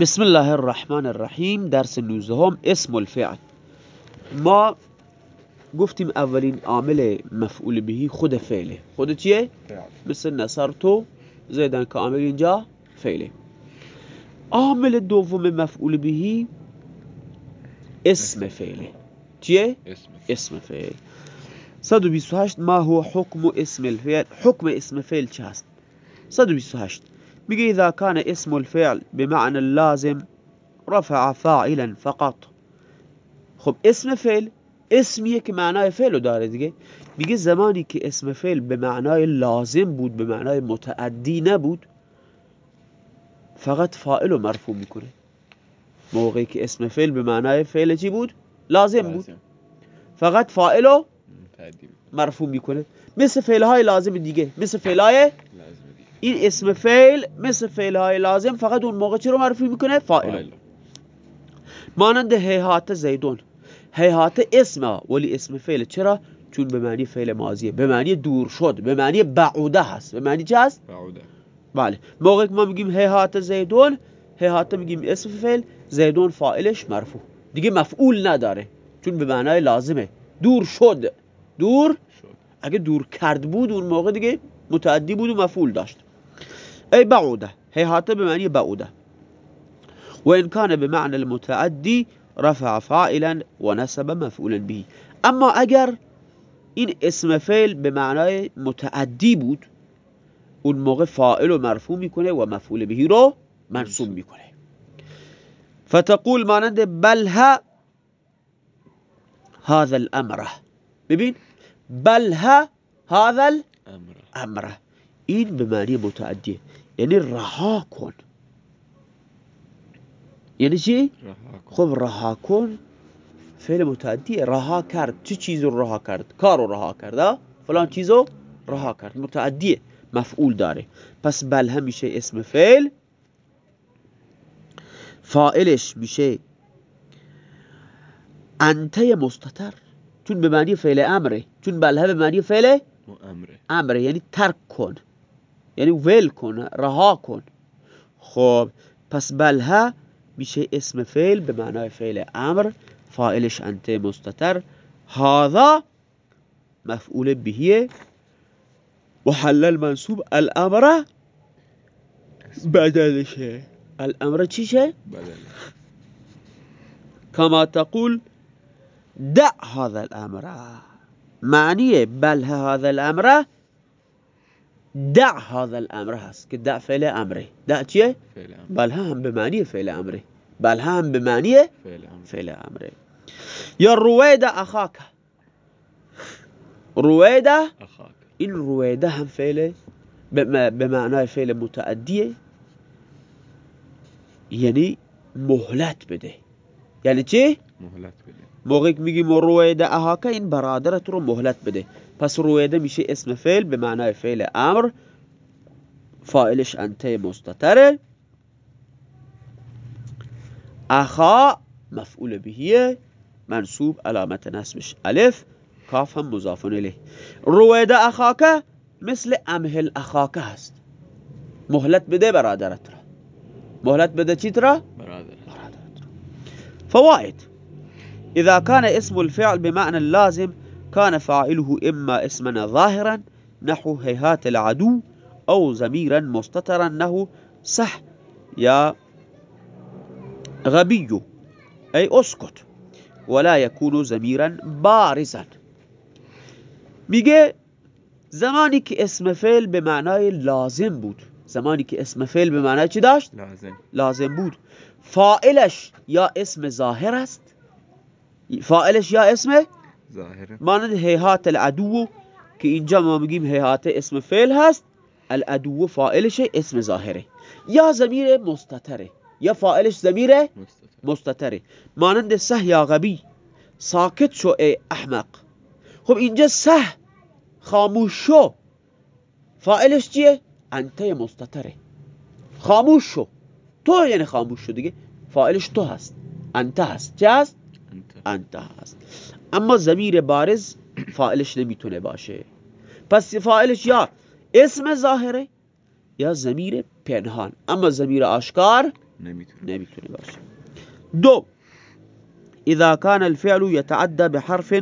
بسم الله الرحمن الرحیم درس نوزدهم اسم الفعل. ما گفتیم اولین عامل مفعول بهی خود فعله. خود چیه؟ مثل نصرتو زیدن که عامل اینجا فعله. عامل دوم مفعول بهی اسم فعله. چیه؟ اسم. اسم فعل. 128 ما هو حکم اسم الفعل حکم اسم فعل چه هست؟ 128 میگه اذا كان اسم الفعل بمعنى اللازم رفع فاعلا فقط. خب اسم فعل اسمیه که معنای فعل رو داره دیگه. میگه زمانی که اسم فعل به معنای لازم بود به معنای متعدی نبود فقط فاعل رو مرفوع می‌کنه. موقعی که اسم فعل به معنای فعل چی بود؟ لازم بود. فقط فاعل رو مرفوع می‌کنه. مثل فعل های لازم دیگه. مثل فعل های لازم این اسم فعل مثل فعل های لازم فقط اون موقع چی رو مرفوع می‌کنه؟ فاعل. مانند هیهات زیدون. هیهات اسم ولی اسم فعل چرا؟ چون به معنی فعل ماضیه. به معنی دور شد. به معنی بعوده هست. به معنی چه هست؟ بعوده. بله. موقعی که ما میگیم هیهات زیدون هیهات میگیم اسم فعل زیدون فاعلش مرفوع. دیگه مفعول نداره. چون به معنای لازمه. دور شد. دور؟ شد. اگه دور کرد بود اون موقع دیگه متعدی بود و مفعول داشت. ای بعوده هیهاته به معنی بعوده و ان کان به معنی المتعدی رفع فاعلا نسب مفعولا به. اما اگر این اسم فعل به معنای متعدی بود اون موقع فاعل رو مرفوع می‌کنه و مفعول بهی رو منصوب می‌کنه. فتقول مانند بلها هذا الامر ببین بلها هذا امر الامر این به معنی متعدیه یعنی رها کن. یعنی چی؟ خب رها کن. فعل متعدیه رها کرد. چه چیز رو رها کرد؟ کار رو رها کرد؟ فلان چیز رو رها کرد. متعدیه مفعول داره. پس بل میشه اسم فعل. فاعلش میشه انته مستتر. چون به معنی فعل امره. چون بله به معنی فعل امره. امره. یعنی ترک کن. یعنی ول کن رها کن. خب پس بلها میشه اسم فعل به معنای فعل أمر فاعلش انت مستتر. هذا مفعول بهیه و حل المنصوب الامر بدلشه. الامر چیشه؟ بدل كما تقول دع هذا الامر. معنی بل هذا الامر دع هذا الامر هست که دع فعل امره دع چیه؟ فعل امر بل هم به معنی فعل امره بل هم به معنی فعل امر فعل امره یا روید اخاک. روید اخاک. این رویده هم فعل به معنای فعل متعدیه. یعنی مهلت بده. یعنی چی؟ مهلت بده. موقعی که میگیم رویده اهاکه این برادرت رو مهلت بده. پس رویده میشه اسم فعل به معنای فعل أمر. فاعلش انته مستتره. اخا مفعول بهیه. منصوب علامت نصبش الف. کاف هم مضاف الیه. رویده اخاکه مثل امهل اخاکه هست. مهلت بده برادرت را. مهلت بده چیت را؟ برادر فوائد إذا كان اسم الفعل بمعنى اللازم كان فاعله إما اسما ظاهرا نحو هيهات العدو أو ضميرا مستترا نحو صح يا غبي أي اسكت ولا يكون ضميرا بارزا. میگه زمانی که اسم فعل به معنای لازم بود. زمانی که اسم فعل به معنای چی داشت؟ لازم. لازم بود. فاعلش یا اسم ظاهر است؟ فاعلش یا اسم ظاهره. مانند هیهات العدو که اینجا ما میگیم هیهات اسم فعل هست العدو فاعلش اسم ظاهره. یا ضمیر مستتره یا فاعلش ضمیر مستتر مستتره مانند سه یا غبی ساکت شو ای احمق. خب اینجا سه خاموش شو. فاعلش چیه؟ انته مستتره خاموش شو. تو یعنی خاموش شو دیگه. فاعلش تو هست. انته هست. چه هست؟ انت هست اما ضمیر بارز فاعلش نمی‌تونه باشه. پس فاعلش یا اسم ظاهره یا ضمیر پنهان. اما ضمیر آشکار نمی‌تونه نمی‌تونه باشه. دو إذا كان الفعل يتعدى بحرف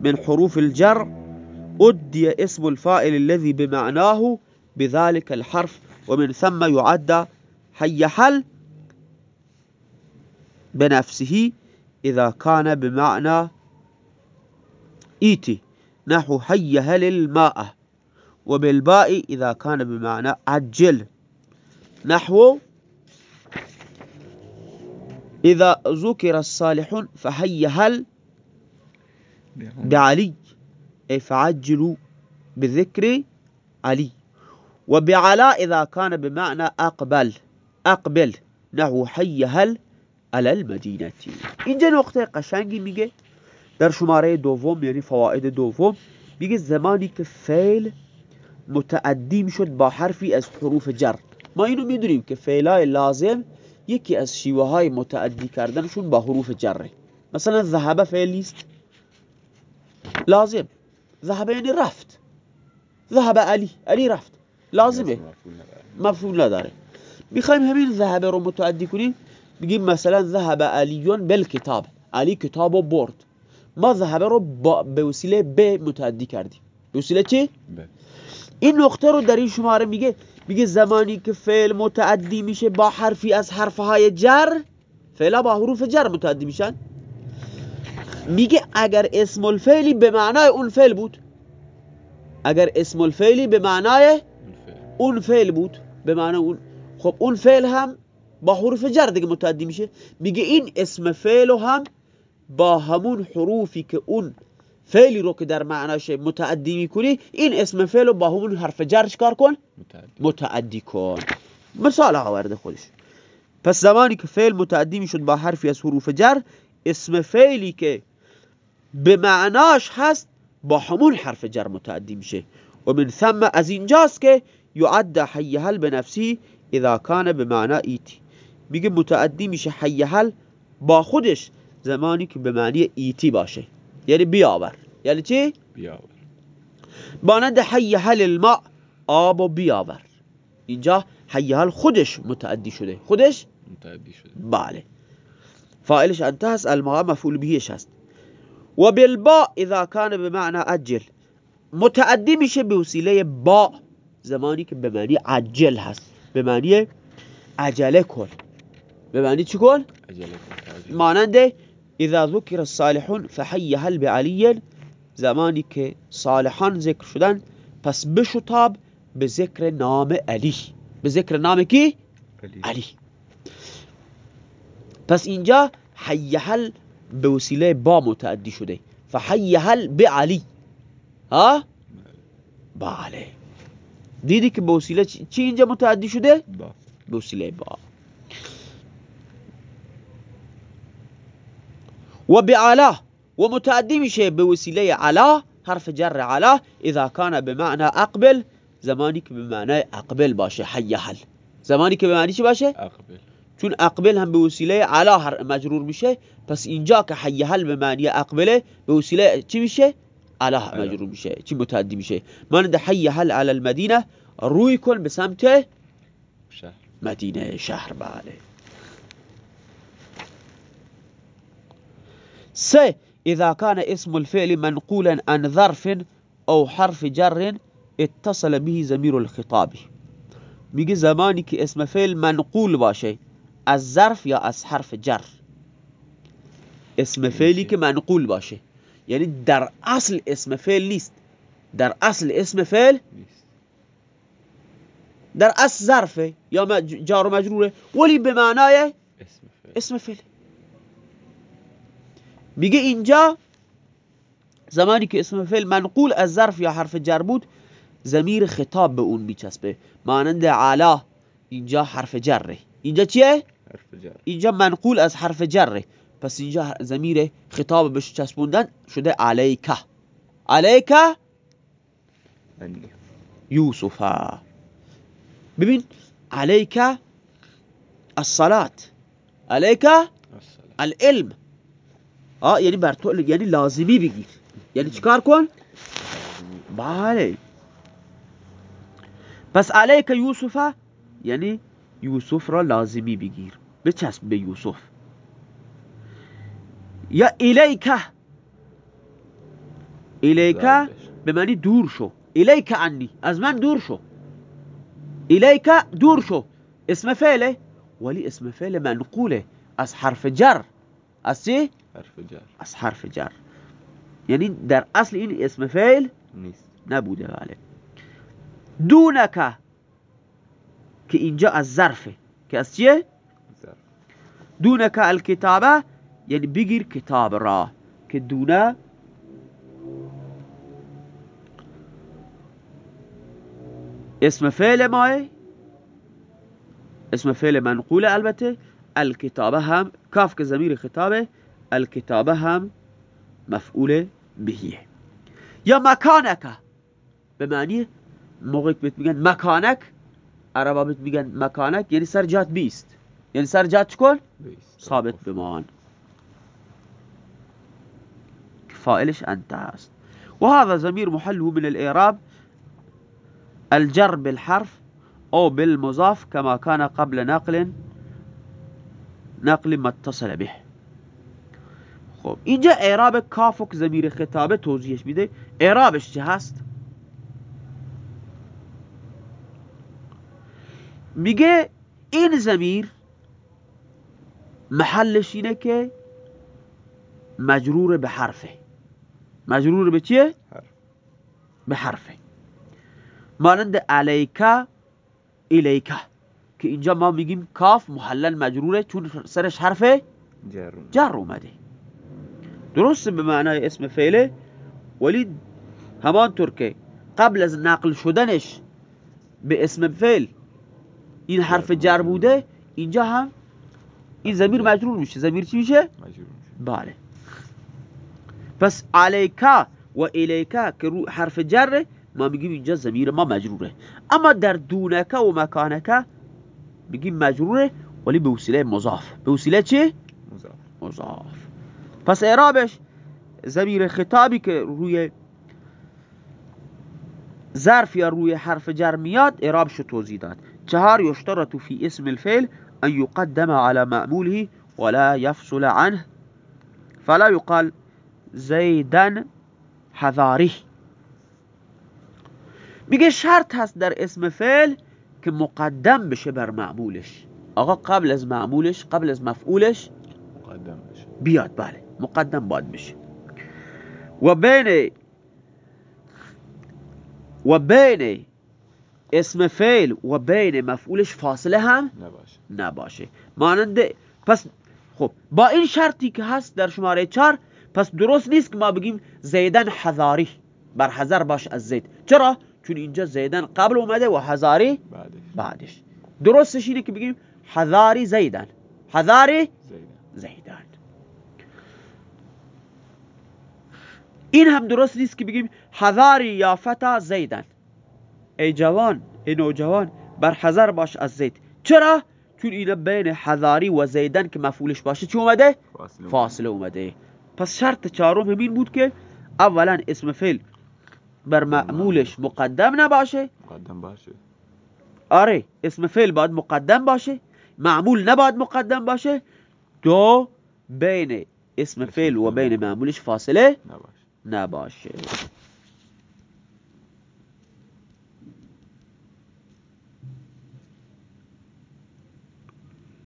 من حروف الجر أدي اسم الفاعل الذي بمعناه بذلك الحرف ومن ثم يعد حي حل بنفسه إذا كان بمعنى إيتي نحو حي هل الماء؟ وبالباء إذا كان بمعنى عجل. نحو إذا ذكر الصالحون فحي هل. بعلي. أي فعجلوا بذكر علي. وبعلاء إذا كان بمعنى أقبل. أقبل. نحو حي هل؟ على المدينة اینجا نقطه قشنگی میگه. در شماره دوم یعنی فواید دوم میگه زمانی که فعل متعدی می‌شد با حرفی از حروف جر. ما اینو می‌دونیم که فعلای لازم یکی از شیوه های متعدی کردنشون با حروف جره. مثلا ذهب فعل نیست. لازم. ذهب یعنی رفت. ذهب علی. علی رفت. لازمه. مفعول نداره. می‌خوایم همین ذهب رو متعدی کنیم. بگیم مثلا ذهب علیون بالکتاب علی کتاب رو برد. ما ذهب رو با به وسیله ب متعدی کردیم. به وسیله چی؟ این نقطه رو در این شماره میگه میگه زمانی که فعل متعدی میشه با حرفی از حرفهای جر فعلا با حروف جر متعدی میشن. میگه اگر اسم الفعلی به معنای اون فعل بود اگر اسم الفعلی به معنای اون فعل. بود به معنی اون خب اون فعل هم با حروف جر دیگه متعدی میشه. میگه این اسم فعل رو هم با همون حروفی که اون فعلی رو که در معناش متعدی می‌کنی این اسم فعل رو با همون حرف جر چکار کن. متعدی. متعدی کن. مثال آورده خودش. پس زمانی که فعل متعدی می‌شد با حرفی از حروف جر اسم فعلی که به معناش هست با همون حرف جر متعدی میشه. و من ثم از اینجاست که یعد حی هل به نفسی اذا کان به معنا ایتی. میگه متعدی میشه حی هل با خودش زمانی که به معنی ایتی باشه. یعنی بیاور. یعنی چی؟ بیاور. مانند حی هل الماء آب و بیاور. اینجا حی هل خودش متعدی شده. خودش؟ متعدی شده. بله. فاعلش انت هست الماء مفعول بهش هست. و بالباء اذا کان به معنی عجل. متعدی میشه به وسیله با زمانی که به معنی عجل هست. به معنی عجله کن. به معنی چی کن؟ مانند اذا ذکر الصالحون فحی هل بعلی زمانی که صالحان ذکر شدن پس بشتاب به ذکر نام علی به ذکر نام کی؟ علی. علی پس اینجا حی هل به وسیله با متعدی شده فحی هل بعلی ها؟ بله دیدی که به وسیله چی اینجا متعدی شده؟ با به وسیله با و بعلا و متعدی میشه به وسیله علا حرف جر به معنی اقبل زمانی که به معنی أقبل باشه حی حل. به معنی چی باشه أقبل. چون أقبل هم به وسیله علا هر مجرور میشه پس اینجا که حی حل به معنی أقبله به وسیله چی میشه؟ علا. مجرور میشه چی متعدی میشه. مانند حی حل علی المدینه روی کن به سمت شهر. مدينة شهر بله. س إذا كان اسم الفعل منقولا عن ظرف أو حرف جر اتصل به ضمير الخطاب میگه زمانی که اسم فعل منقول باشه از ظرف یا از حرف جر اسم فعلی که منقول باشه یعنی در اصل اسم فعل نیست در اصل اسم فعل در اصل ظرفه یا جار و مجروره ولی به معنای اسم فعل میگه اینجا زمانی که اسم فعل منقول از ظرف یا حرف جر بود زمیر خطاب به اون میچسبه. مانند علا اینجا حرف جره. اینجا چیه؟ حرف جر. اینجا منقول از حرف جره. پس اینجا زمیر خطاب بهش چسبوندن شده علیکه علیکه انی یوسفا. ببین علیکه الصلاة علیکه العلم. آه یعنی بر تو یعنی لازمی بگیر. یعنی چیکار کن؟ بله. پس علیک یوسف یعنی یوسف را لازمی بگیر. بچسب به یوسف. یا الیکه ضربش. به معنی دور شو. الیک عنی از من دور شو. الیک دور شو. اسم فعله. ولی اسم فعل منقوله. از حرف جر. از چی؟ حرف جر. از حرف جر. یعنی در اصل این اسم فعل نیست. نبوده بله. دونک که اینجا از ظرفه. که از چیه؟ ظرف. دونک الکتابه یعنی بگیر کتاب را. که دونه اسم فعل ماه اسم فعل منقول البته. الکتابه هم کاف که زمیر خطابه. الکتابه هم مفعول بهیه یا مکانک؟ به معنی موقع که بهت میگن مکانک عربا بهت میگن مکانک یعنی سر جات بیست. یعنی سر جات چکن ثابت بمان. فائلش أنت هست وهذا ضمير محله من الإعراب الجر بالحرف أو بالمضاف كما كان قبل نقل نقل ما اتصل به. خب اینجا اعراب کافک زمیر خطابه توضیحش میده. اعرابش چه هست؟ میگه این زمیر محلش اینه که مجرور به حرفه. مجرور به چیه؟ به حرفه. مانند علیکا الیکا که اینجا ما میگیم کاف محلل مجروره چون سرش حرفه جر جر اومده. درسته به معنای اسم فعله؟ ولی همانطور که قبل از نقل شدنش به اسم فعل این حرف جر بوده اینجا هم این زمیر مجرور میشه. زمیر چی میشه؟ مجرور. بله. پس علیکا و الیکا که رو حرف جره ما میگیم اینجا زمیر ما مجروره. اما در دونکا و مکانکا میگیم مجروره ولی به وسیله مضاف. به وسیله چی؟ مضاف. مضاف. پس اعرابش زمیر خطابی که روی ظرف یا روی حرف جر میاد اعرابش رو توضیح داد. چهار یشترط فی اسم الفعل ان یقدم على معموله ولا يفصل عنه فلا يقال زیدن حذاری میگه شرط هست در اسم فعل که مقدم بشه بر معمولش. آقا قبل از معمولش قبل از مفعولش مقدم بشه. بیاد بله. مقدم باید بشه. و بین و بین اسم فعل و بین مفعولش فاصله هم نباشه. نباشه. مانند پس خب با این شرطی که هست در شماره چهار پس درست نیست که ما بگیم زیدن حذاری بر حذر باش از زید. چرا؟ چون اینجا زیدن قبل اومده و حذاری بعدش. بعدش. درستش اینه که بگیم حذاری زیدن. حذاری زیدن. این هم درست نیست که بگیم حذاری یا فتا زیدن. ای جوان ای نوجوان بر حذر باش از زید. چرا؟ چون اینا بین حذاری و زیدن که مفعولش باشه چی اومده؟ فاصله فاصله اومده. پس شرط چهارم همین بود که اولا اسم فعل بر معمولش مقدم نباشه. مقدم باشه. آره اسم فعل باید مقدم باشه. معمول نباید مقدم باشه. دو بین اسم فعل و بین معمولش فاصله نباشه. نباشه.